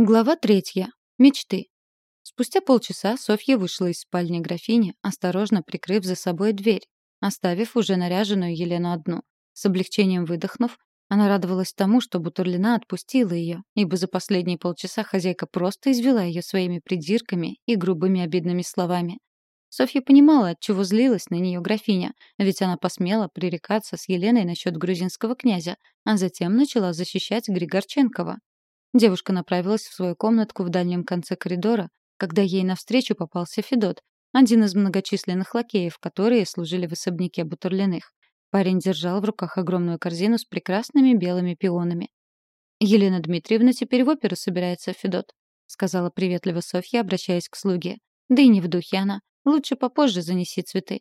Глава третья. Мечты. Спустя полчаса Софья вышла из спальни графини, осторожно прикрыв за собой дверь, оставив уже наряженную Елену одну. С облегчением выдохнув, она радовалась тому, что Бутурлина отпустила ее, ибо за последние полчаса хозяйка просто извела ее своими придирками и грубыми обидными словами. Софья понимала, от чего злилась на нее графиня, ведь она посмела пререкаться с Еленой насчет грузинского князя, а затем начала защищать Григорченкова. Девушка направилась в свою комнатку в дальнем конце коридора, когда ей навстречу попался Федот, один из многочисленных лакеев, которые служили в особняке Бутурлиных. Парень держал в руках огромную корзину с прекрасными белыми пионами. «Елена Дмитриевна теперь в оперу собирается, Федот», — сказала приветливо Софья, обращаясь к слуге. «Да и не в духе она. Лучше попозже занеси цветы».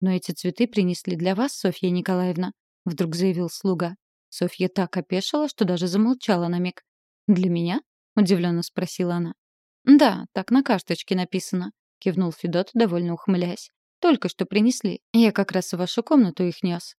«Но эти цветы принесли для вас, Софья Николаевна», — вдруг заявил слуга. Софья так опешила, что даже замолчала на миг. «Для меня?» — удивленно спросила она. «Да, так на карточке написано», — кивнул Федот, довольно ухмыляясь. «Только что принесли. Я как раз в вашу комнату их нес».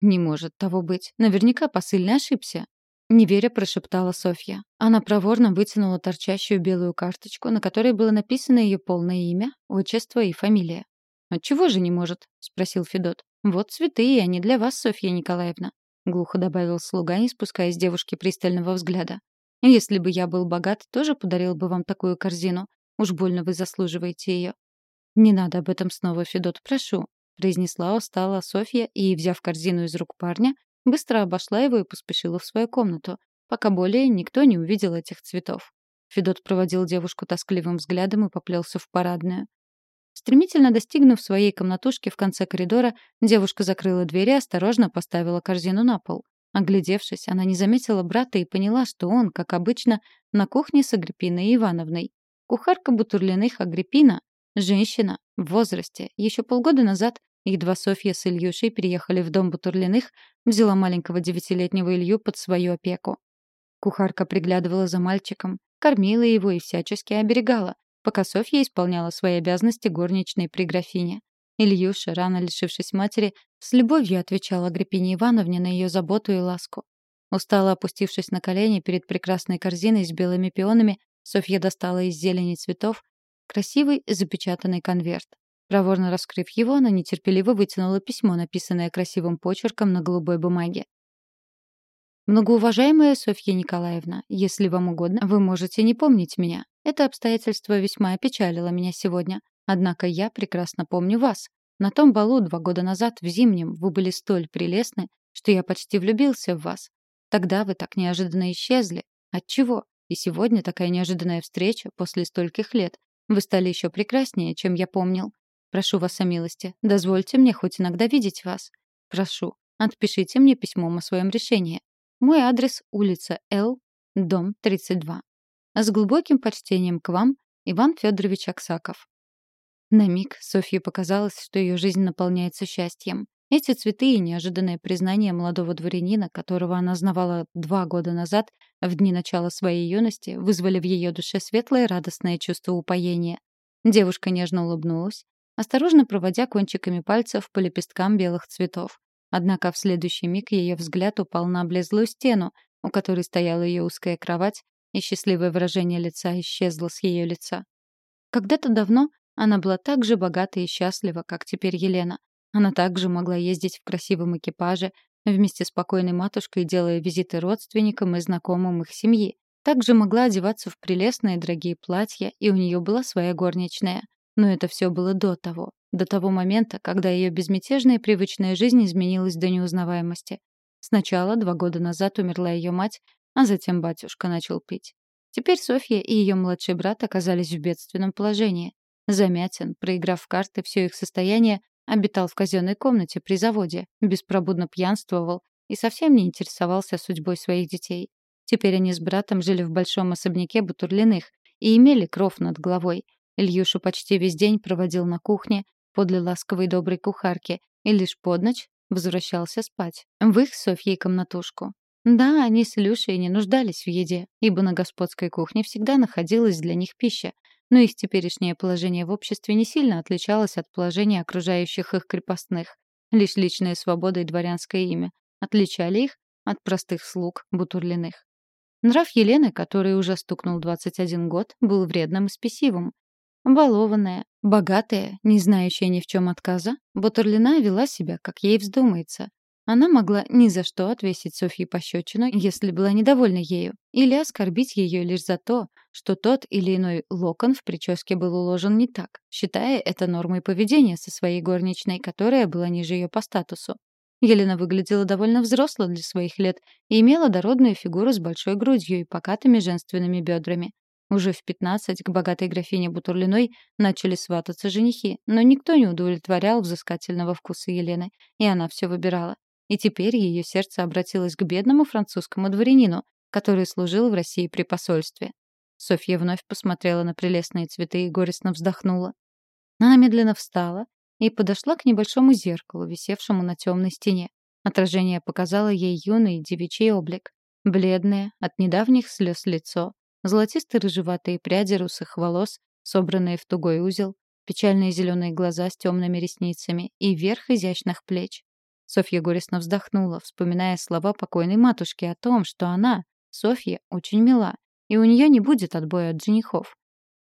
«Не может того быть. Наверняка посыльный ошибся». Неверя прошептала Софья. Она проворно вытянула торчащую белую карточку, на которой было написано ее полное имя, отчество и фамилия. «Отчего же не может?» — спросил Федот. «Вот цветы, они для вас, Софья Николаевна», — глухо добавил слуга, не спуская с девушки пристального взгляда. Если бы я был богат, тоже подарил бы вам такую корзину. Уж больно вы заслуживаете ее. Не надо об этом снова, Федот, прошу, произнесла устала Софья и, взяв корзину из рук парня, быстро обошла его и поспешила в свою комнату, пока более никто не увидел этих цветов. Федот проводил девушку тоскливым взглядом и поплелся в парадную. Стремительно достигнув своей комнатушки в конце коридора, девушка закрыла дверь и осторожно поставила корзину на пол. Оглядевшись, она не заметила брата и поняла, что он, как обычно, на кухне с Агриппиной Ивановной. Кухарка Бутурлиных Агриппина — женщина в возрасте. Еще полгода назад, едва Софья с Ильюшей переехали в дом Бутурлиных, взяла маленького девятилетнего Илью под свою опеку. Кухарка приглядывала за мальчиком, кормила его и всячески оберегала, пока Софья исполняла свои обязанности горничной при графине. Ильюша, рано лишившись матери, с любовью отвечал Агриппине Ивановне на ее заботу и ласку. Устало опустившись на колени перед прекрасной корзиной с белыми пионами, Софья достала из зелени цветов красивый запечатанный конверт. Проворно раскрыв его, она нетерпеливо вытянула письмо, написанное красивым почерком на голубой бумаге. «Многоуважаемая Софья Николаевна, если вам угодно, вы можете не помнить меня. Это обстоятельство весьма опечалило меня сегодня. Однако я прекрасно помню вас. На том балу два года назад в Зимнем вы были столь прелестны, что я почти влюбился в вас. Тогда вы так неожиданно исчезли. Отчего? И сегодня такая неожиданная встреча после стольких лет. Вы стали еще прекраснее, чем я помнил. Прошу вас о милости. Дозвольте мне хоть иногда видеть вас. Прошу, отпишите мне письмом о своем решении. Мой адрес — улица Л, дом 32. С глубоким почтением к вам, Иван Федорович Аксаков. На миг Софье показалось, что ее жизнь наполняется счастьем. Эти цветы и неожиданное признание молодого дворянина, которого она знавала два года назад, в дни начала своей юности, вызвали в ее душе светлое радостное чувство упоения. Девушка нежно улыбнулась, осторожно проводя кончиками пальцев по лепесткам белых цветов. Однако в следующий миг ее взгляд упал на облезлую стену, у которой стояла ее узкая кровать, и счастливое выражение лица исчезло с ее лица. Когда-то давно она была так же богата и счастлива, как теперь Елена. Она также могла ездить в красивом экипаже вместе с покойной матушкой, делая визиты родственникам и знакомым их семьи. Также могла одеваться в прелестные дорогие платья, и у нее была своя горничная. Но это все было до того, до того момента, когда ее безмятежная и привычная жизнь изменилась до неузнаваемости. Сначала, два года назад, умерла ее мать, а затем батюшка начал пить. Теперь Софья и ее младший брат оказались в бедственном положении. Замятин, проиграв в карты все их состояние, обитал в казенной комнате при заводе, беспробудно пьянствовал и совсем не интересовался судьбой своих детей. Теперь они с братом жили в большом особняке Бутурлиных и имели кров над головой. Ильюша почти весь день проводил на кухне подле ласковой доброй кухарки и лишь под ночь возвращался спать в их Софьей комнатушку. Да, они с Илюшей не нуждались в еде, ибо на господской кухне всегда находилась для них пища, но их теперешнее положение в обществе не сильно отличалось от положения окружающих их крепостных. Лишь личная свобода и дворянское имя отличали их от простых слуг Бутурлиных. Нрав Елены, который уже стукнул 21 год, был вредным и спесивым. Балованная, богатая, не знающая ни в чем отказа, Бутерлина вела себя, как ей вздумается. Она могла ни за что отвесить Софье пощечину, если была недовольна ею, или оскорбить ее лишь за то, что тот или иной локон в прическе был уложен не так, считая это нормой поведения со своей горничной, которая была ниже ее по статусу. Елена выглядела довольно взросло для своих лет и имела дородную фигуру с большой грудью и покатыми женственными бедрами. Уже в 15 к богатой графине Бутурлиной начали свататься женихи, но никто не удовлетворял взыскательного вкуса Елены, и она все выбирала. И теперь ее сердце обратилось к бедному французскому дворянину, который служил в России при посольстве. Софья вновь посмотрела на прелестные цветы и горестно вздохнула. Она медленно встала и подошла к небольшому зеркалу, висевшему на темной стене. Отражение показало ей юный девичий облик. Бледное, от недавних слез лицо, золотистые рыжеватые пряди русых волос, собранные в тугой узел, печальные зеленые глаза с темными ресницами и верх изящных плеч. Софья горестно вздохнула, вспоминая слова покойной матушки о том, что она, Софья, очень мила, и у нее не будет отбоя от женихов.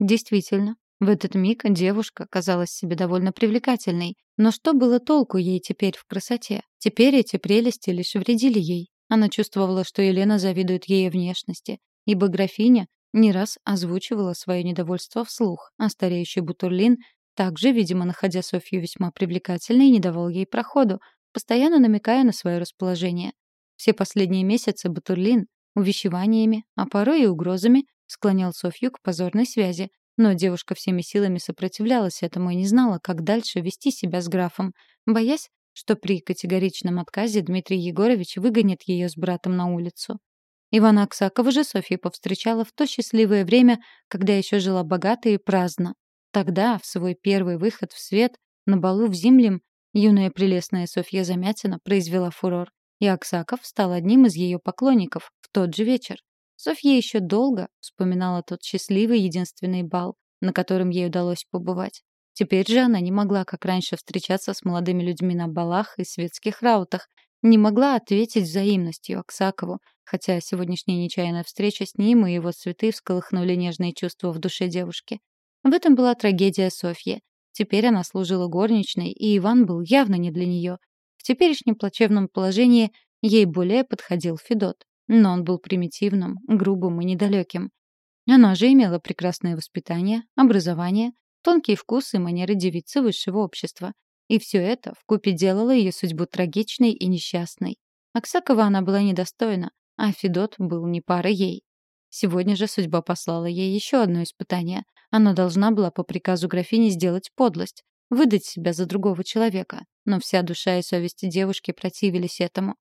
Действительно, в этот миг девушка казалась себе довольно привлекательной. Но что было толку ей теперь в красоте? Теперь эти прелести лишь вредили ей. Она чувствовала, что Елена завидует ей внешности, ибо графиня не раз озвучивала свое недовольство вслух, а стареющий Бутурлин, также, видимо, находя Софью весьма привлекательной, не давал ей проходу, постоянно намекая на свое расположение. Все последние месяцы Батурлин увещеваниями, а порой и угрозами склонял Софью к позорной связи, но девушка всеми силами сопротивлялась этому и не знала, как дальше вести себя с графом, боясь, что при категоричном отказе Дмитрий Егорович выгонит ее с братом на улицу. Ивана Аксакова же Софья повстречала в то счастливое время, когда еще жила богато и праздно. Тогда, в свой первый выход в свет, на балу в Зимлем, Юная прелестная Софья Замятина произвела фурор, и Аксаков стал одним из ее поклонников в тот же вечер. Софья еще долго вспоминала тот счастливый единственный бал, на котором ей удалось побывать. Теперь же она не могла, как раньше, встречаться с молодыми людьми на балах и светских раутах, не могла ответить взаимностью Аксакову, хотя сегодняшняя нечаянная встреча с ним и его цветы всколыхнули нежные чувства в душе девушки. В этом была трагедия Софьи. Теперь она служила горничной, и Иван был явно не для нее. Теперешнем плачевном положении ей более подходил Федот. Но он был примитивным, грубым и недалеким. Она же имела прекрасное воспитание, образование, тонкий вкус и манеры девицы высшего общества. И все это вкупе делало ее судьбу трагичной и несчастной. Аксакова она была недостойна, а Федот был не пара ей. Сегодня же судьба послала ей еще одно испытание. Она должна была по приказу графини сделать подлость, выдать себя за другого человека. Но вся душа и совесть девушки противились этому.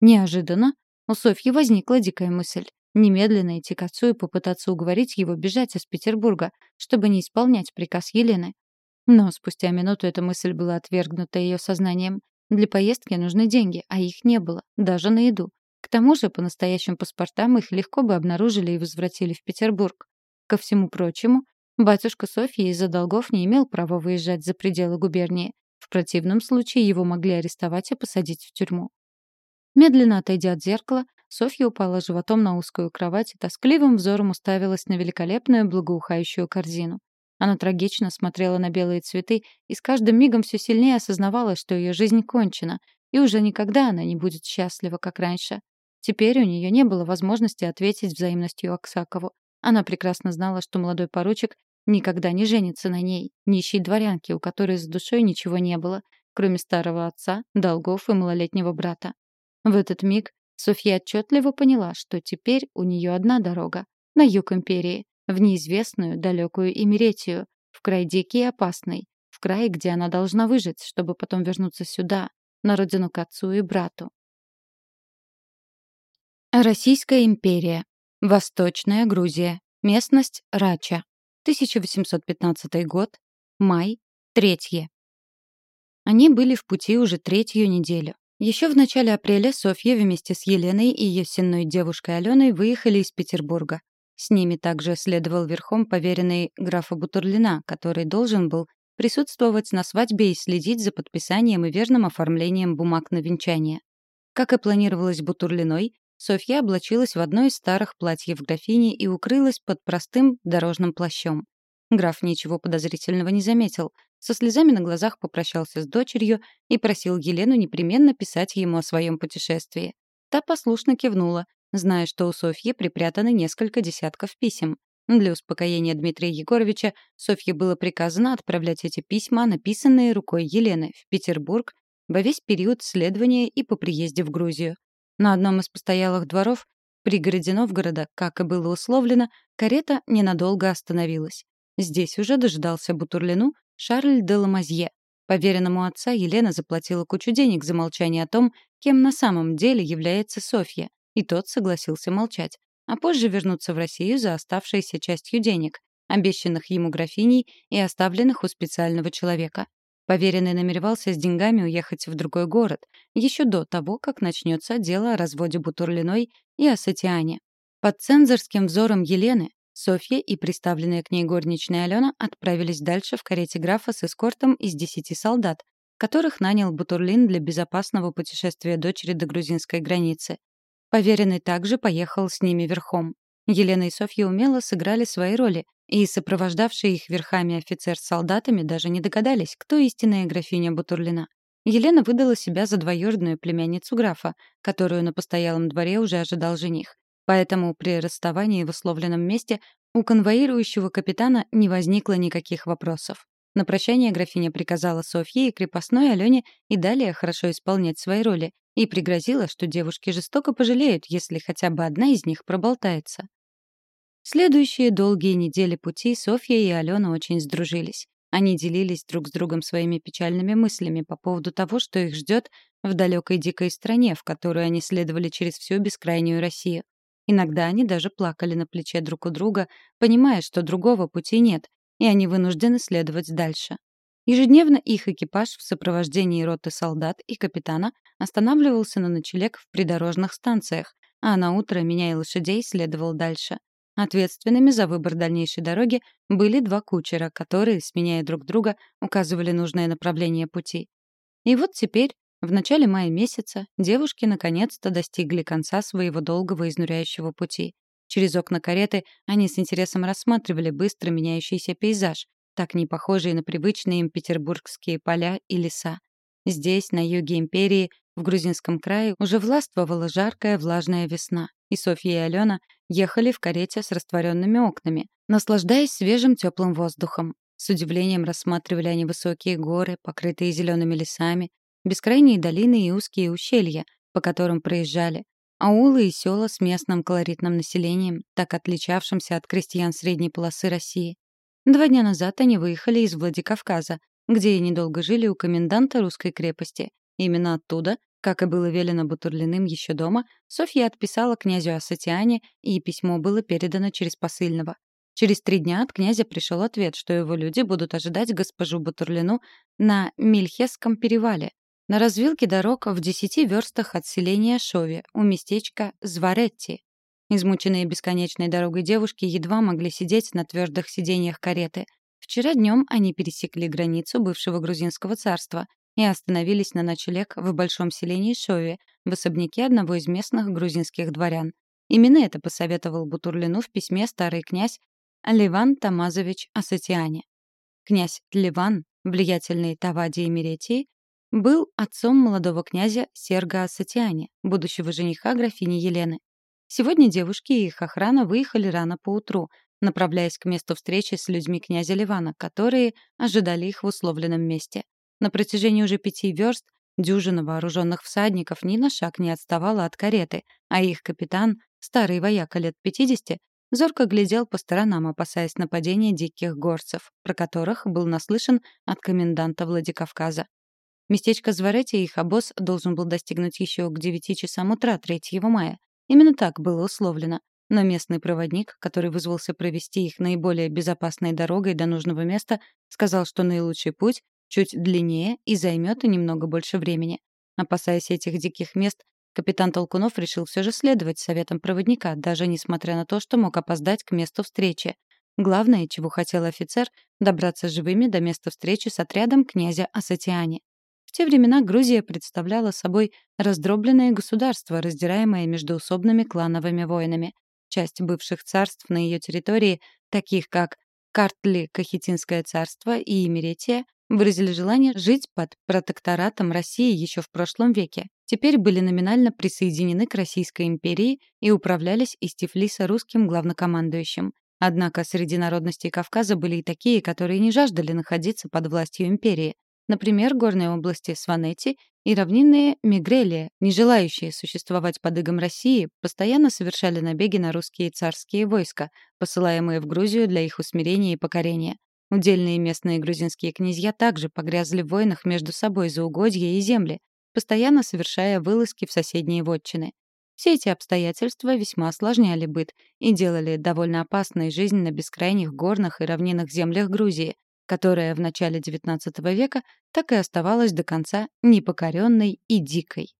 Неожиданно у Софьи возникла дикая мысль. Немедленно идти к отцу и попытаться уговорить его бежать из Петербурга, чтобы не исполнять приказ Елены. Но спустя минуту эта мысль была отвергнута ее сознанием. Для поездки нужны деньги, а их не было, даже на еду. К тому же, по настоящим паспортам их легко бы обнаружили и возвратили в Петербург. Ко всему прочему, батюшка Софьи из-за долгов не имел права выезжать за пределы губернии. В противном случае его могли арестовать и посадить в тюрьму. Медленно отойдя от зеркала, Софья упала животом на узкую кровать и тоскливым взором уставилась на великолепную благоухающую корзину. Она трагично смотрела на белые цветы и с каждым мигом все сильнее осознавала, что ее жизнь кончена, и уже никогда она не будет счастлива, как раньше. Теперь у нее не было возможности ответить взаимностью Аксакову. Она прекрасно знала, что молодой поручик никогда не женится на ней, нищей дворянке, у которой за душой ничего не было, кроме старого отца, долгов и малолетнего брата. В этот миг Софья отчетливо поняла, что теперь у нее одна дорога — на юг империи, в неизвестную, далекую Эмеретию, в край дикий и опасный, в край, где она должна выжить, чтобы потом вернуться сюда, на родину к отцу и брату. Российская империя. Восточная Грузия. Местность Рача. 1815 год. Май. Третье. Они были в пути уже третью неделю. Еще в начале апреля Софья вместе с Еленой и ее сенной девушкой Аленой выехали из Петербурга. С ними также следовал верхом поверенный графа Бутурлина, который должен был присутствовать на свадьбе и следить за подписанием и верным оформлением бумаг на венчание. Как и планировалось Бутурлиной, Софья облачилась в одно из старых платьев графини и укрылась под простым дорожным плащом. Граф ничего подозрительного не заметил. Со слезами на глазах попрощался с дочерью и просил Елену непременно писать ему о своем путешествии. Та послушно кивнула, зная, что у Софьи припрятаны несколько десятков писем. Для успокоения Дмитрия Егоровича Софье было приказано отправлять эти письма, написанные рукой Елены, в Петербург во весь период следования и по приезде в Грузию. На одном из постоялых дворов пригороде Новгорода, как и было условлено, карета ненадолго остановилась. Здесь уже дожидался Бутурлину Шарль де Ламазье. Поверенному отца Елена заплатила кучу денег за молчание о том, кем на самом деле является Софья, и тот согласился молчать, а позже вернуться в Россию за оставшейся частью денег, обещанных ему графиней и оставленных у специального человека. Поверенный намеревался с деньгами уехать в другой город, еще до того, как начнется дело о разводе Бутурлиной и Асатиане. Под цензорским взором Елены Софья и приставленная к ней горничная Алена отправились дальше в карете графа с эскортом из десяти солдат, которых нанял Бутурлин для безопасного путешествия дочери до грузинской границы. Поверенный также поехал с ними верхом. Елена и Софья умело сыграли свои роли, и сопровождавшие их верхами офицер с солдатами даже не догадались, кто истинная графиня Бутурлина. Елена выдала себя за двоюродную племянницу графа, которую на постоялом дворе уже ожидал жених. Поэтому при расставании в условленном месте у конвоирующего капитана не возникло никаких вопросов. На прощание графиня приказала Софье и крепостной Алене и далее хорошо исполнять свои роли и пригрозила, что девушки жестоко пожалеют, если хотя бы одна из них проболтается. Следующие долгие недели пути Софья и Алена очень сдружились. Они делились друг с другом своими печальными мыслями по поводу того, что их ждет в далекой дикой стране, в которую они следовали через всю бескрайнюю Россию. Иногда они даже плакали на плече друг у друга, понимая, что другого пути нет, и они вынуждены следовать дальше. Ежедневно их экипаж в сопровождении роты солдат и капитана останавливался на ночлег в придорожных станциях, а на утро, меняя лошадей, следовал дальше. Ответственными за выбор дальнейшей дороги были два кучера, которые, сменяя друг друга, указывали нужное направление пути. И вот теперь в начале мая месяца девушки наконец-то достигли конца своего долгого изнуряющего пути. Через окна кареты они с интересом рассматривали быстро меняющийся пейзаж, так не похожий на привычные им петербургские поля и леса. Здесь, на юге империи, в грузинском крае, уже властвовала жаркая влажная весна, и Софья и Алена ехали в карете с растворенными окнами, наслаждаясь свежим теплым воздухом. С удивлением рассматривали они высокие горы, покрытые зелеными лесами, бескрайние долины и узкие ущелья, по которым проезжали, аулы и села с местным колоритным населением, так отличавшимся от крестьян средней полосы России. Два дня назад они выехали из Владикавказа, где и недолго жили у коменданта русской крепости. Именно оттуда, как и было велено Бутурлиным еще дома, Софья отписала князю Асатиане, и письмо было передано через посыльного. Через три дня от князя пришел ответ, что его люди будут ожидать госпожу Бутурлину на Мильхесском перевале, на развилке дорог в десяти верстах от селения Шови, у местечка Зваретти. Измученные бесконечной дорогой девушки едва могли сидеть на твердых сиденьях кареты. Вчера днем они пересекли границу бывшего грузинского царства и остановились на ночлег в большом селении Шови, в особняке одного из местных грузинских дворян. Именно это посоветовал Бутурлину в письме старый князь Ливан Тамазович Асатиане. Князь Ливан, влиятельный Тавади Эмеретии, был отцом молодого князя Серга Асатиани, будущего жениха графини Елены. Сегодня девушки и их охрана выехали рано поутру, направляясь к месту встречи с людьми князя Ливана, которые ожидали их в условленном месте. На протяжении уже пяти верст дюжина вооруженных всадников ни на шаг не отставала от кареты, а их капитан, старый вояка лет 50, зорко глядел по сторонам, опасаясь нападения диких горцев, про которых был наслышан от коменданта Владикавказа. Местечко Зверети их обоз должен был достигнуть еще к 9 часам утра 3 мая. Именно так было условлено. Но местный проводник, который вызвался провести их наиболее безопасной дорогой до нужного места, сказал, что наилучший путь чуть длиннее и займет немного больше времени. Опасаясь этих диких мест, капитан Толкунов решил все же следовать советам проводника, даже несмотря на то, что мог опоздать к месту встречи. Главное, чего хотел офицер — добраться живыми до места встречи с отрядом князя Асатиани Те времена Грузия представляла собой раздробленное государство, раздираемое междоусобными клановыми войнами. Часть бывших царств на ее территории, таких как Картли-Кахетинское царство и Имеретия, выразили желание жить под протекторатом России еще в прошлом веке. Теперь были номинально присоединены к Российской империи и управлялись из Тифлиса русским главнокомандующим. Однако среди народностей Кавказа были и такие, которые не жаждали находиться под властью империи. Например, горные области Сванети и равнинные Мигрелия, не желающие существовать под игом России, постоянно совершали набеги на русские царские войска, посылаемые в Грузию для их усмирения и покорения. Удельные местные грузинские князья также погрязли в войнах между собой за угодья и земли, постоянно совершая вылазки в соседние вотчины. Все эти обстоятельства весьма осложняли быт и делали довольно опасной жизнь на бескрайних горных и равнинных землях Грузии, которая в начале XIX века так и оставалась до конца непокоренной и дикой.